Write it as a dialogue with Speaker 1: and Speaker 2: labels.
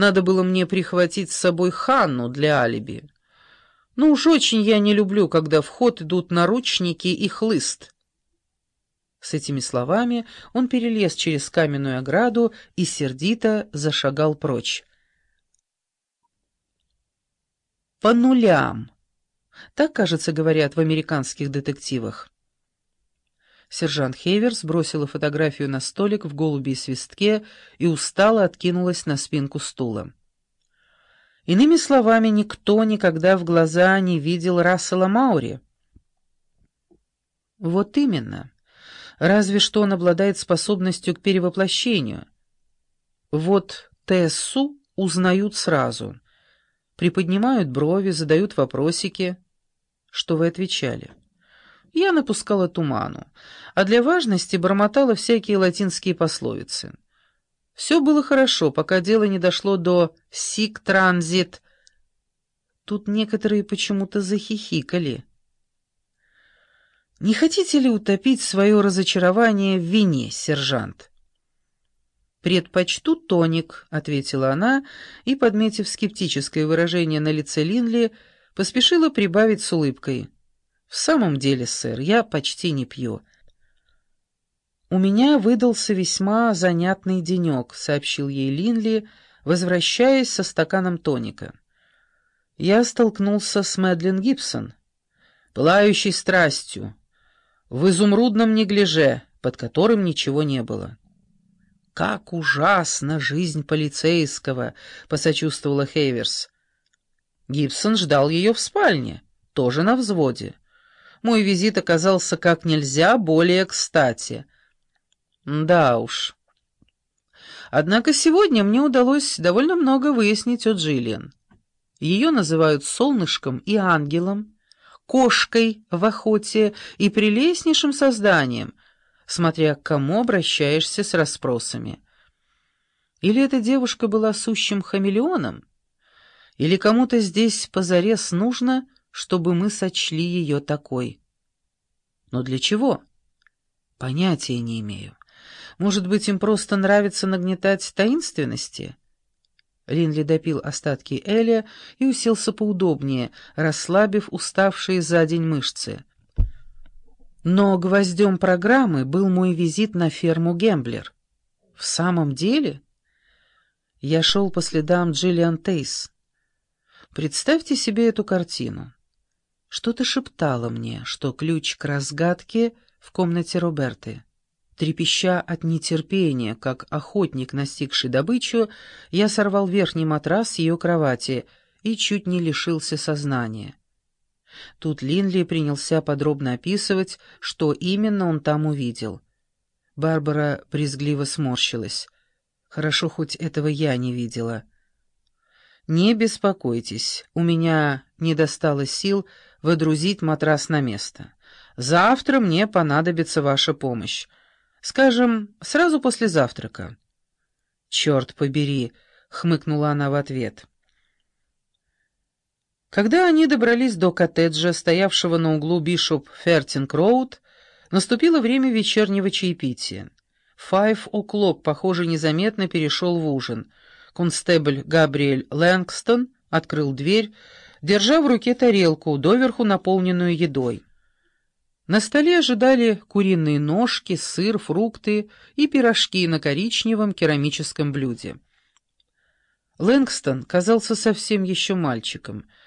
Speaker 1: Надо было мне прихватить с собой Ханну для алиби. Ну уж очень я не люблю, когда в ход идут наручники и хлыст». С этими словами он перелез через каменную ограду и сердито зашагал прочь. «По нулям». Так, кажется, говорят в американских детективах. Сержант Хейверс бросила фотографию на столик в голуби и свистке и устало откинулась на спинку стула. Иными словами, никто никогда в глаза не видел Рассела Маури. Вот именно. Разве что он обладает способностью к перевоплощению. Вот Тессу узнают сразу. Приподнимают брови, задают вопросики. Что вы отвечали? Я напускала туману, а для важности бормотала всякие латинские пословицы. Все было хорошо, пока дело не дошло до «сик транзит». Тут некоторые почему-то захихикали. «Не хотите ли утопить свое разочарование в вине, сержант?» «Предпочту тоник», — ответила она, и, подметив скептическое выражение на лице Линли, поспешила прибавить с улыбкой. «В самом деле, сэр, я почти не пью». «У меня выдался весьма занятный денек», — сообщил ей Линли, возвращаясь со стаканом тоника. «Я столкнулся с Мэдлин Гибсон, пылающей страстью, в изумрудном неглиже, под которым ничего не было. «Как ужасна жизнь полицейского!» — посочувствовала Хейверс. Гибсон ждал ее в спальне, тоже на взводе. Мой визит оказался как нельзя более кстати. Да уж. Однако сегодня мне удалось довольно много выяснить о Джиллиан. Ее называют солнышком и ангелом, кошкой в охоте и прелестнейшим созданием, смотря к кому обращаешься с расспросами. Или эта девушка была сущим хамелеоном, или кому-то здесь позарез нужно, чтобы мы сочли ее такой. Но для чего? Понятия не имею. Может быть, им просто нравится нагнетать таинственности? Линли допил остатки Эля и уселся поудобнее, расслабив уставшие за день мышцы. Но гвоздем программы был мой визит на ферму Гемблер. В самом деле? Я шел по следам Джиллиан Тейс. Представьте себе эту картину. Что-то шептало мне, что ключ к разгадке в комнате Роберты. Трепеща от нетерпения, как охотник, настигший добычу, я сорвал верхний матрас с ее кровати и чуть не лишился сознания. Тут Линли принялся подробно описывать, что именно он там увидел. Барбара брезгливо сморщилась. Хорошо, хоть этого я не видела. «Не беспокойтесь, у меня не достало сил водрузить матрас на место. Завтра мне понадобится ваша помощь. Скажем, сразу после завтрака». «Черт побери!» — хмыкнула она в ответ. Когда они добрались до коттеджа, стоявшего на углу Бишоп Фертинг-Роуд, наступило время вечернего чаепития. Файв О'Клок, похоже, незаметно перешел в ужин. Констебль Габриэль Лэнгстон открыл дверь, держа в руке тарелку, доверху наполненную едой. На столе ожидали куриные ножки, сыр, фрукты и пирожки на коричневом керамическом блюде. Лэнгстон казался совсем еще мальчиком,